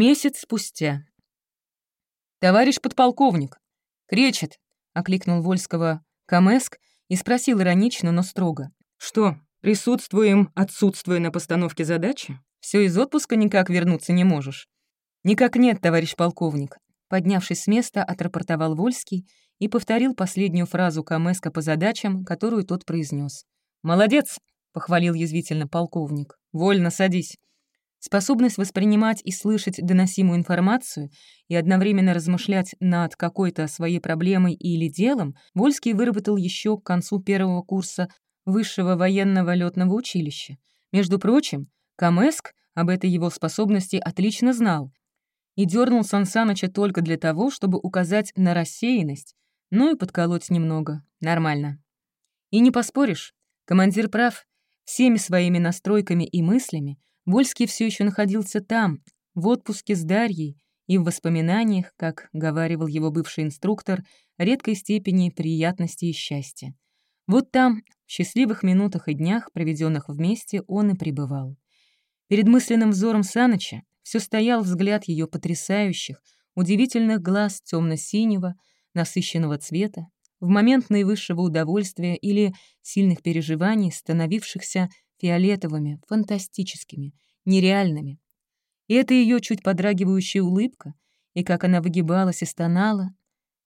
Месяц спустя. «Товарищ подполковник!» «Кречет!» — окликнул Вольского Камеск и спросил иронично, но строго. «Что, присутствуем, отсутствуя на постановке задачи? Все из отпуска никак вернуться не можешь?» «Никак нет, товарищ полковник», — поднявшись с места, отрапортовал Вольский и повторил последнюю фразу Камеска по задачам, которую тот произнес. «Молодец!» — похвалил язвительно полковник. «Вольно садись». Способность воспринимать и слышать доносимую информацию и одновременно размышлять над какой-то своей проблемой или делом Вольский выработал еще к концу первого курса Высшего военного летного училища. Между прочим, Камеск об этой его способности отлично знал и дернул Сансаныча только для того, чтобы указать на рассеянность, ну и подколоть немного. Нормально. И не поспоришь, командир прав, всеми своими настройками и мыслями Вольский все еще находился там, в отпуске с Дарьей, и в воспоминаниях, как говаривал его бывший инструктор, редкой степени приятности и счастья. Вот там, в счастливых минутах и днях, проведенных вместе, он и пребывал. Перед мысленным взором Саныча все стоял взгляд ее потрясающих, удивительных глаз темно-синего, насыщенного цвета, в момент наивысшего удовольствия или сильных переживаний, становившихся фиолетовыми, фантастическими, нереальными. И это ее чуть подрагивающая улыбка, и как она выгибалась и стонала,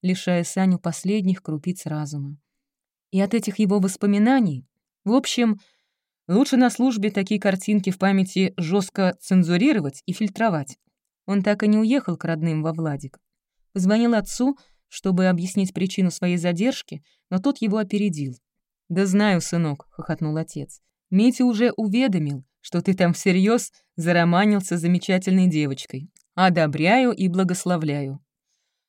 лишая Саню последних крупиц разума. И от этих его воспоминаний, в общем, лучше на службе такие картинки в памяти жестко цензурировать и фильтровать. Он так и не уехал к родным во Владик. Позвонил отцу, чтобы объяснить причину своей задержки, но тот его опередил. «Да знаю, сынок», — хохотнул отец. Митя уже уведомил, что ты там всерьез зароманился замечательной девочкой. Одобряю и благословляю.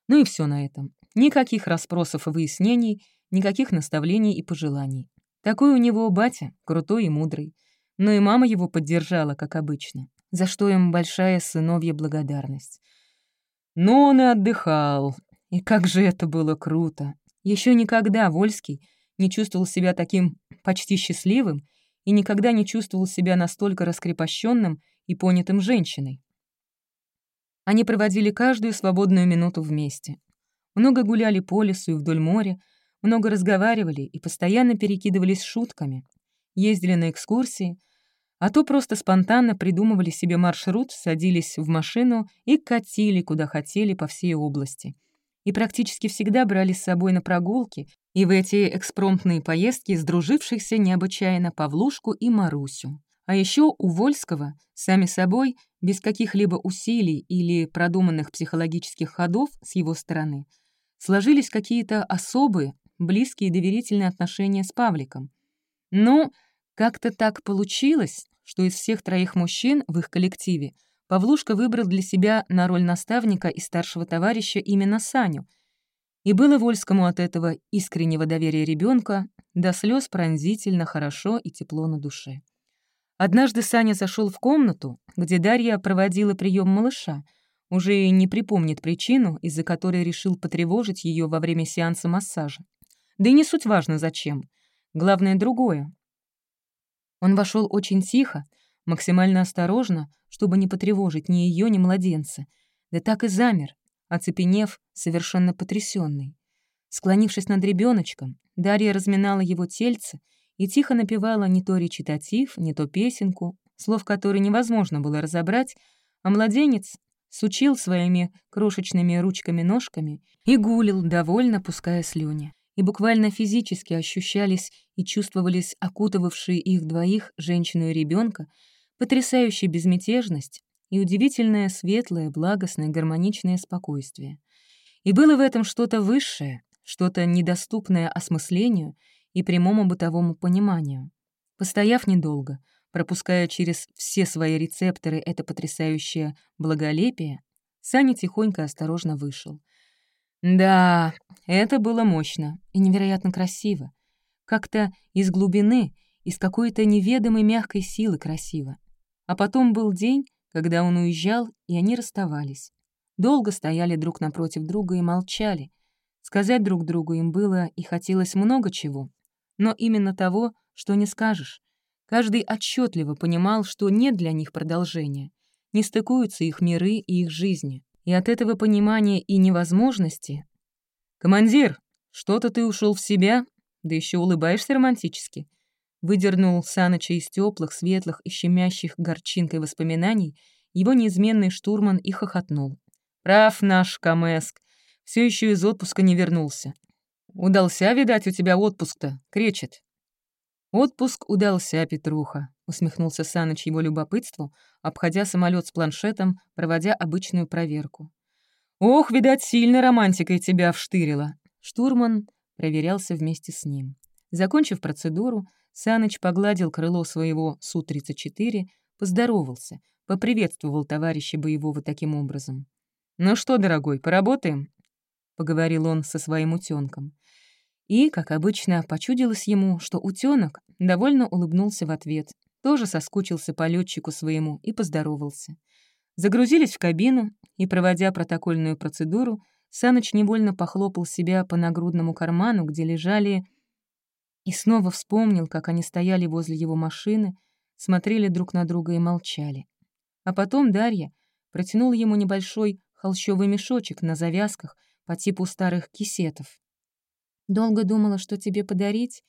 Ну и все на этом. Никаких расспросов и выяснений, никаких наставлений и пожеланий. Такой у него батя, крутой и мудрый. Но и мама его поддержала, как обычно, за что им большая сыновья благодарность. Но он и отдыхал. И как же это было круто. Еще никогда Вольский не чувствовал себя таким почти счастливым и никогда не чувствовал себя настолько раскрепощенным и понятым женщиной. Они проводили каждую свободную минуту вместе. Много гуляли по лесу и вдоль моря, много разговаривали и постоянно перекидывались шутками, ездили на экскурсии, а то просто спонтанно придумывали себе маршрут, садились в машину и катили, куда хотели, по всей области. И практически всегда брали с собой на прогулки и в эти экспромтные поездки сдружившихся необычайно Павлушку и Марусю. А еще у Вольского, сами собой, без каких-либо усилий или продуманных психологических ходов с его стороны, сложились какие-то особые, близкие и доверительные отношения с Павликом. Но как-то так получилось, что из всех троих мужчин в их коллективе Павлушка выбрал для себя на роль наставника и старшего товарища именно Саню — и было Вольскому от этого искреннего доверия ребенка до слез пронзительно хорошо и тепло на душе. Однажды Саня зашел в комнату, где Дарья проводила прием малыша, уже не припомнит причину, из-за которой решил потревожить ее во время сеанса массажа. Да и не суть важно зачем. Главное другое. Он вошел очень тихо, максимально осторожно, чтобы не потревожить ни ее, ни младенца. Да так и замер, оцепенев, совершенно потрясенный. Склонившись над ребеночком, Дарья разминала его тельце и тихо напевала не то речитатив, не то песенку, слов которой невозможно было разобрать, а младенец сучил своими крошечными ручками-ножками и гулил, довольно пуская слюни. И буквально физически ощущались и чувствовались окутывавшие их двоих, женщину и ребенка, потрясающая безмятежность, и удивительное светлое, благостное, гармоничное спокойствие. И было в этом что-то высшее, что-то недоступное осмыслению и прямому бытовому пониманию. Постояв недолго, пропуская через все свои рецепторы это потрясающее благолепие, Саня тихонько осторожно вышел. Да, это было мощно и невероятно красиво. Как-то из глубины, из какой-то неведомой мягкой силы красиво. А потом был день, когда он уезжал, и они расставались. Долго стояли друг напротив друга и молчали. Сказать друг другу им было и хотелось много чего, но именно того, что не скажешь. Каждый отчетливо понимал, что нет для них продолжения. не стыкуются их миры и их жизни. И от этого понимания и невозможности... «Командир, что-то ты ушел в себя, да еще улыбаешься романтически», выдернул Саныча из теплых, светлых и щемящих горчинкой воспоминаний его неизменный штурман и хохотнул. «Прав наш Камеск, все еще из отпуска не вернулся. Удался, видать, у тебя отпуск-то, кречет». «Отпуск удался, Петруха», — усмехнулся Саныч его любопытству, обходя самолет с планшетом, проводя обычную проверку. «Ох, видать, сильно романтикой тебя вштырила». Штурман проверялся вместе с ним. Закончив процедуру, Саныч погладил крыло своего Су-34, поздоровался, поприветствовал товарища боевого таким образом. «Ну что, дорогой, поработаем?» — поговорил он со своим утёнком. И, как обычно, почудилось ему, что утёнок довольно улыбнулся в ответ, тоже соскучился по летчику своему и поздоровался. Загрузились в кабину, и, проводя протокольную процедуру, Саныч невольно похлопал себя по нагрудному карману, где лежали... И снова вспомнил, как они стояли возле его машины, смотрели друг на друга и молчали. А потом Дарья протянула ему небольшой холщовый мешочек на завязках по типу старых кисетов. «Долго думала, что тебе подарить?»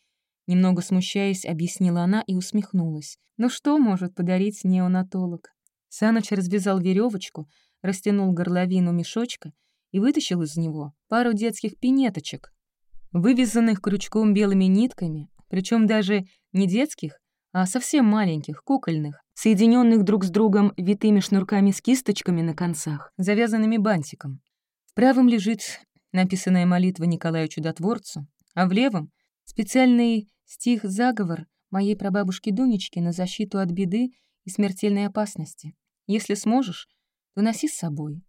Немного смущаясь, объяснила она и усмехнулась. «Ну что может подарить неонатолог?» Саныч развязал веревочку, растянул горловину мешочка и вытащил из него пару детских пинеточек, вывязанных крючком белыми нитками, причем даже не детских, а совсем маленьких, кукольных, соединенных друг с другом витыми шнурками с кисточками на концах, завязанными бантиком. В правом лежит написанная молитва Николаю Чудотворцу, а в левом — специальный стих-заговор моей прабабушки Дунечки на защиту от беды и смертельной опасности. Если сможешь, то носи с собой.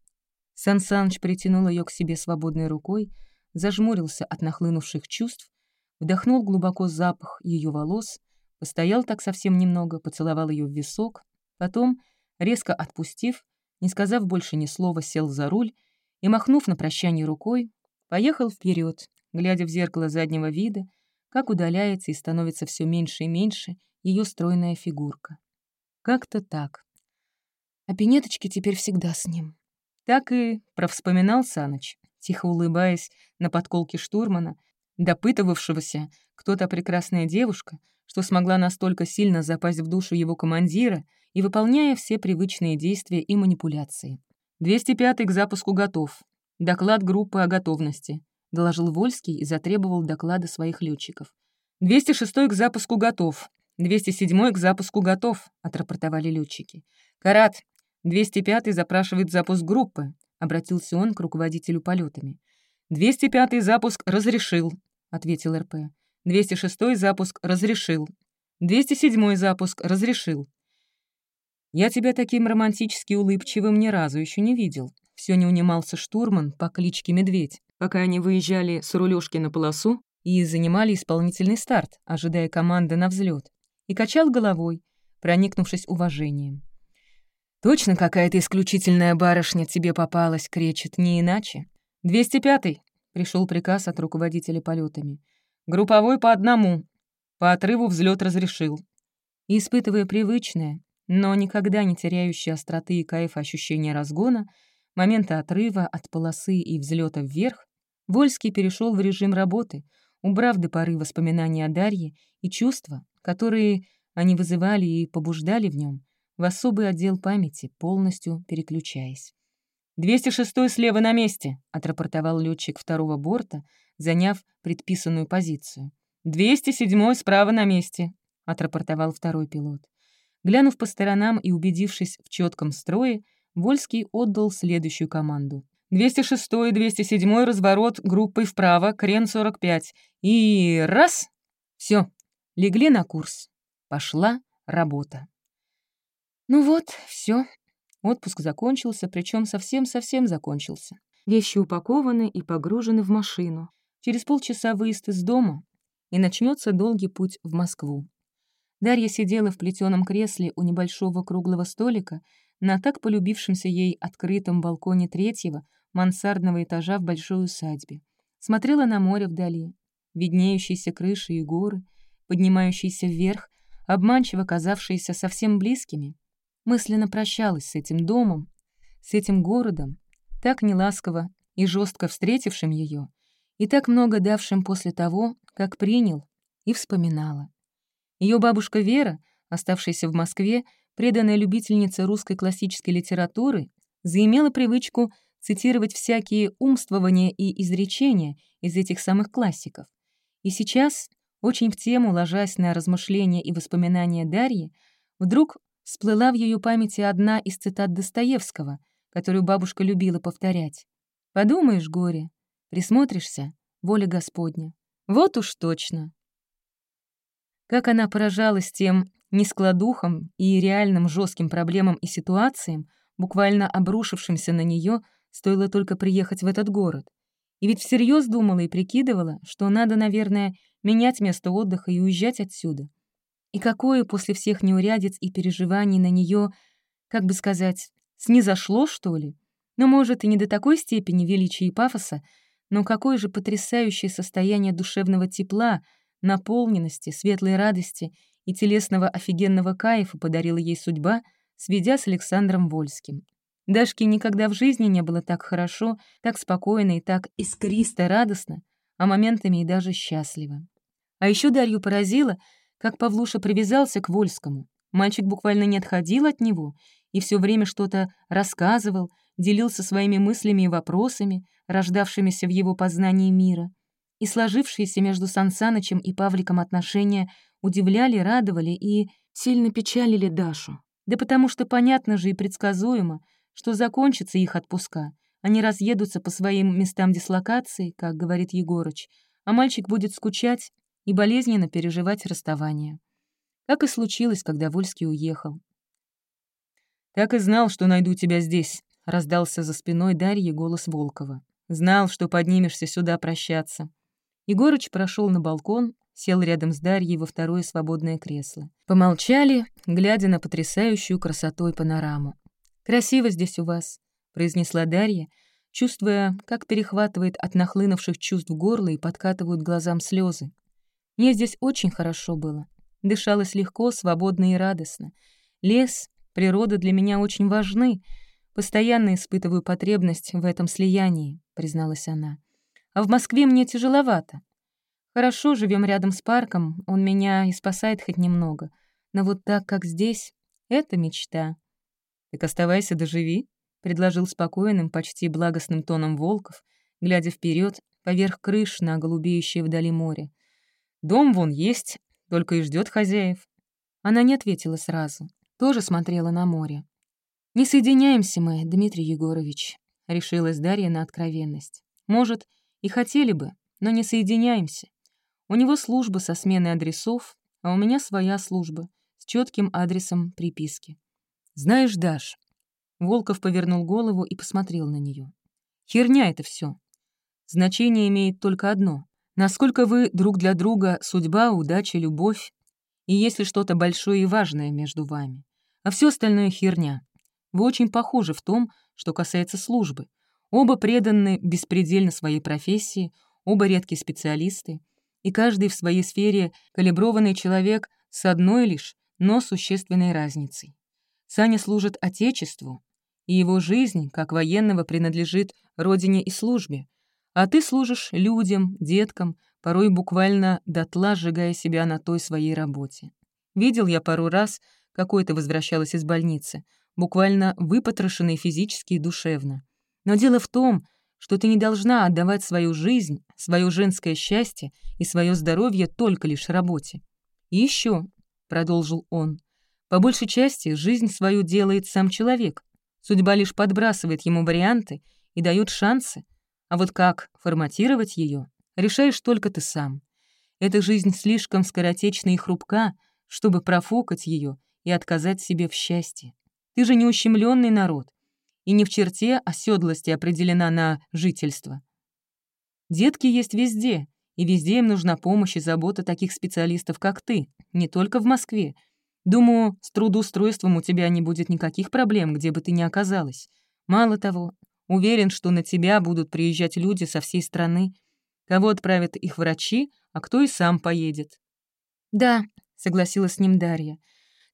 Сан Саныч притянул ее к себе свободной рукой, зажмурился от нахлынувших чувств, вдохнул глубоко запах ее волос, постоял так совсем немного, поцеловал ее в висок, потом, резко отпустив, не сказав больше ни слова, сел за руль и, махнув на прощание рукой, поехал вперед, глядя в зеркало заднего вида, как удаляется и становится все меньше и меньше ее стройная фигурка. Как-то так. А пинеточки теперь всегда с ним. Так и провспоминал Саныч, тихо улыбаясь на подколке штурмана, допытывавшегося, кто та прекрасная девушка, что смогла настолько сильно запасть в душу его командира и выполняя все привычные действия и манипуляции. 205 к запуску готов. Доклад группы о готовности», — доложил Вольский и затребовал доклада своих летчиков. «206 к запуску готов. 207 к запуску готов», — отрапортовали летчики. «Карат, 205 запрашивает запуск группы», — обратился он к руководителю полетами. «205 запуск разрешил», — ответил РП. «206 запуск разрешил. 207 запуск разрешил». «Я тебя таким романтически улыбчивым ни разу еще не видел», все не унимался штурман по кличке Медведь, пока они выезжали с рулежки на полосу и занимали исполнительный старт, ожидая команды на взлет, и качал головой, проникнувшись уважением. «Точно какая-то исключительная барышня тебе попалась, кречет, не иначе. 205-й!» — пришел приказ от руководителя полетами. «Групповой по одному. По отрыву взлет разрешил». Испытывая привычное, но никогда не теряющее остроты и кайфа ощущение разгона, момента отрыва от полосы и взлета вверх, Вольский перешел в режим работы, убрав до поры воспоминания о Дарье и чувства, которые они вызывали и побуждали в нем, в особый отдел памяти, полностью переключаясь. «206-й слева на месте», — отрапортовал летчик второго борта, заняв предписанную позицию. «207-й справа на месте», — отрапортовал второй пилот. Глянув по сторонам и убедившись в четком строе, Вольский отдал следующую команду. 206-й, 207-й разворот группой вправо, крен 45. И раз! Все, легли на курс. Пошла работа. Ну вот, все. Отпуск закончился, причем совсем-совсем закончился. Вещи упакованы и погружены в машину. Через полчаса выезд из дома, и начнется долгий путь в Москву. Дарья сидела в плетеном кресле у небольшого круглого столика на так полюбившемся ей открытом балконе третьего мансардного этажа в большой усадьбе. Смотрела на море вдали, виднеющиеся крыши и горы, поднимающиеся вверх, обманчиво казавшиеся совсем близкими, мысленно прощалась с этим домом, с этим городом, так неласково и жестко встретившим ее, и так много давшим после того, как принял, и вспоминала. Ее бабушка Вера, оставшаяся в Москве, преданная любительница русской классической литературы, заимела привычку цитировать всякие умствования и изречения из этих самых классиков. И сейчас, очень в тему, ложась на размышления и воспоминания Дарьи, вдруг всплыла в ее памяти одна из цитат Достоевского, которую бабушка любила повторять. «Подумаешь, горе, присмотришься, воля Господня. Вот уж точно». Как она поражалась тем нескладухом и реальным жестким проблемам и ситуациям, буквально обрушившимся на нее, стоило только приехать в этот город. И ведь всерьез думала и прикидывала, что надо, наверное, менять место отдыха и уезжать отсюда. И какое после всех неурядиц и переживаний на нее, как бы сказать, снизошло, что ли? Ну, может, и не до такой степени величия и пафоса, но какое же потрясающее состояние душевного тепла, наполненности, светлой радости и телесного офигенного кайфа подарила ей судьба, сведя с Александром Вольским. Дашке никогда в жизни не было так хорошо, так спокойно и так искристо радостно, а моментами и даже счастливо. А еще Дарью поразило, как Павлуша привязался к Вольскому. Мальчик буквально не отходил от него и все время что-то рассказывал, делился своими мыслями и вопросами, рождавшимися в его познании мира. И сложившиеся между Сансанычем и Павликом отношения удивляли, радовали и сильно печалили Дашу. Да потому что понятно же и предсказуемо, что закончатся их отпуска. Они разъедутся по своим местам дислокации, как говорит Егорыч, а мальчик будет скучать и болезненно переживать расставание. Как и случилось, когда Вольский уехал. «Так и знал, что найду тебя здесь», — раздался за спиной Дарьи голос Волкова. «Знал, что поднимешься сюда прощаться». Егорыч прошел на балкон, сел рядом с Дарьей во второе свободное кресло. Помолчали, глядя на потрясающую красотой панораму. «Красиво здесь у вас», — произнесла Дарья, чувствуя, как перехватывает от нахлынувших чувств горло и подкатывают глазам слезы. «Мне здесь очень хорошо было. Дышалось легко, свободно и радостно. Лес, природа для меня очень важны. Постоянно испытываю потребность в этом слиянии», — призналась она. «А в Москве мне тяжеловато. Хорошо, живем рядом с парком, он меня и спасает хоть немного. Но вот так, как здесь, это мечта. «Так оставайся, доживи», — предложил спокойным, почти благостным тоном Волков, глядя вперед поверх крыш на голубеющее вдали море. «Дом вон есть, только и ждет хозяев». Она не ответила сразу, тоже смотрела на море. «Не соединяемся мы, Дмитрий Егорович», — решилась Дарья на откровенность. «Может, и хотели бы, но не соединяемся. У него служба со сменой адресов, а у меня своя служба с четким адресом приписки. «Знаешь, Даш...» Волков повернул голову и посмотрел на нее. «Херня это все. Значение имеет только одно. Насколько вы друг для друга судьба, удача, любовь, и если что-то большое и важное между вами. А все остальное — херня. Вы очень похожи в том, что касается службы. Оба преданы беспредельно своей профессии, оба редкие специалисты, и каждый в своей сфере калиброванный человек с одной лишь, но существенной разницей. Саня служит Отечеству, и его жизнь, как военного, принадлежит родине и службе, а ты служишь людям, деткам, порой буквально дотла сжигая себя на той своей работе. Видел я пару раз, какой-то возвращалась из больницы, буквально выпотрошенной физически и душевно. Но дело в том, что ты не должна отдавать свою жизнь, свое женское счастье и свое здоровье только лишь работе. И еще, — продолжил он, по большей части жизнь свою делает сам человек. Судьба лишь подбрасывает ему варианты и дает шансы, а вот как форматировать ее, решаешь только ты сам. Эта жизнь слишком скоротечна и хрупка, чтобы профукать ее и отказать себе в счастье. Ты же не ущемленный народ, и не в черте оседлости определена на жительство. Детки есть везде, и везде им нужна помощь и забота таких специалистов, как ты, не только в Москве, Думаю, с трудоустройством у тебя не будет никаких проблем, где бы ты ни оказалась. Мало того, уверен, что на тебя будут приезжать люди со всей страны. Кого отправят их врачи, а кто и сам поедет». «Да», — согласилась с ним Дарья.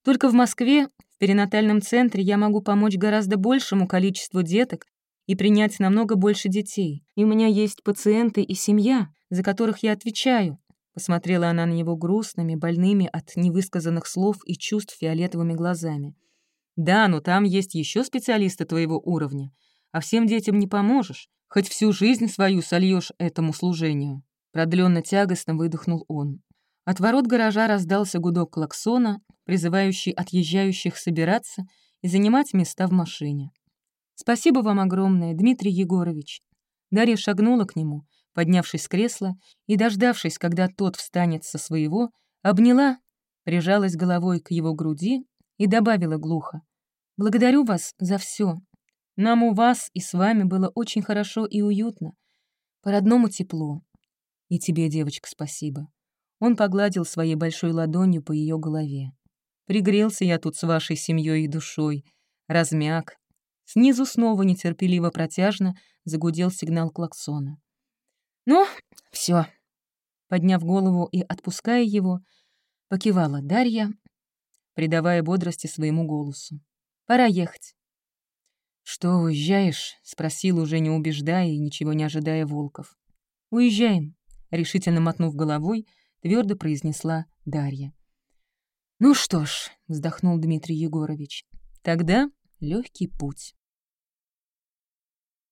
«Только в Москве, в перинатальном центре я могу помочь гораздо большему количеству деток и принять намного больше детей. И у меня есть пациенты и семья, за которых я отвечаю». Посмотрела она на него грустными, больными от невысказанных слов и чувств фиолетовыми глазами. «Да, но там есть еще специалисты твоего уровня, а всем детям не поможешь, хоть всю жизнь свою сольешь этому служению». Продленно тягостно выдохнул он. От ворот гаража раздался гудок клаксона, призывающий отъезжающих собираться и занимать места в машине. «Спасибо вам огромное, Дмитрий Егорович». Дарья шагнула к нему, поднявшись с кресла и, дождавшись, когда тот встанет со своего, обняла, прижалась головой к его груди и добавила глухо. «Благодарю вас за все. Нам у вас и с вами было очень хорошо и уютно. По-родному тепло. И тебе, девочка, спасибо». Он погладил своей большой ладонью по ее голове. «Пригрелся я тут с вашей семьей и душой. Размяк». Снизу снова нетерпеливо протяжно загудел сигнал клаксона. «Ну, все. Подняв голову и отпуская его, покивала Дарья, придавая бодрости своему голосу. «Пора ехать». «Что, уезжаешь?» — спросил, уже не убеждая и ничего не ожидая Волков. «Уезжаем», — решительно мотнув головой, твердо произнесла Дарья. «Ну что ж», — вздохнул Дмитрий Егорович, — «тогда легкий путь».